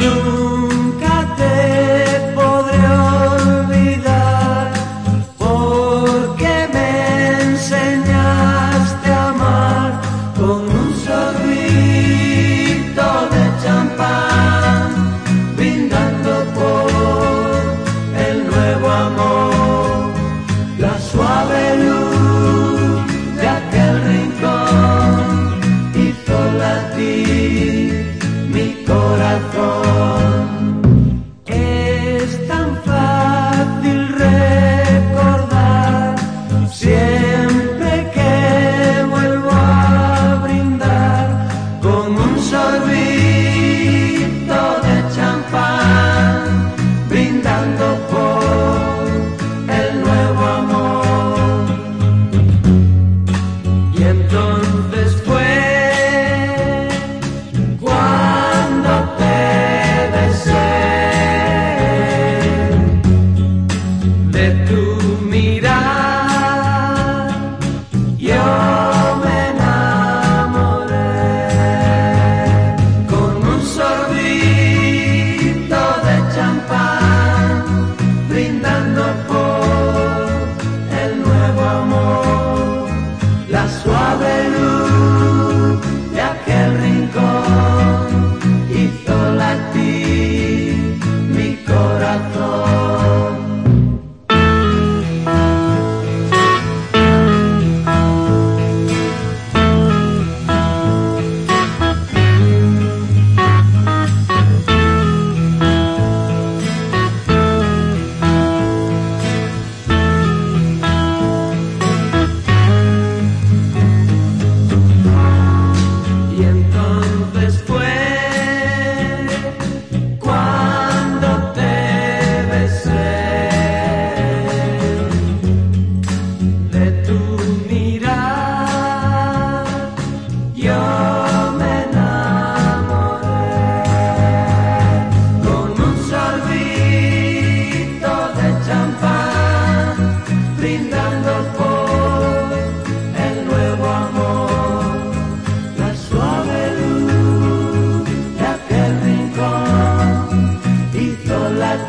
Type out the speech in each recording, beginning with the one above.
Nunca te podré olvidar porque me enseñaste a amar con un sonido de champán brindando por el nuevo amor. La suave luz de aquel rincón hizo latir mi corazón. sorbito de champán, brindando por el nuevo amor. Y entonces fue cuando te besé de tu mirada.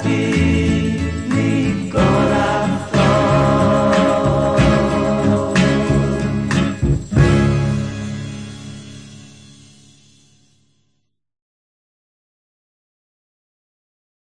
You.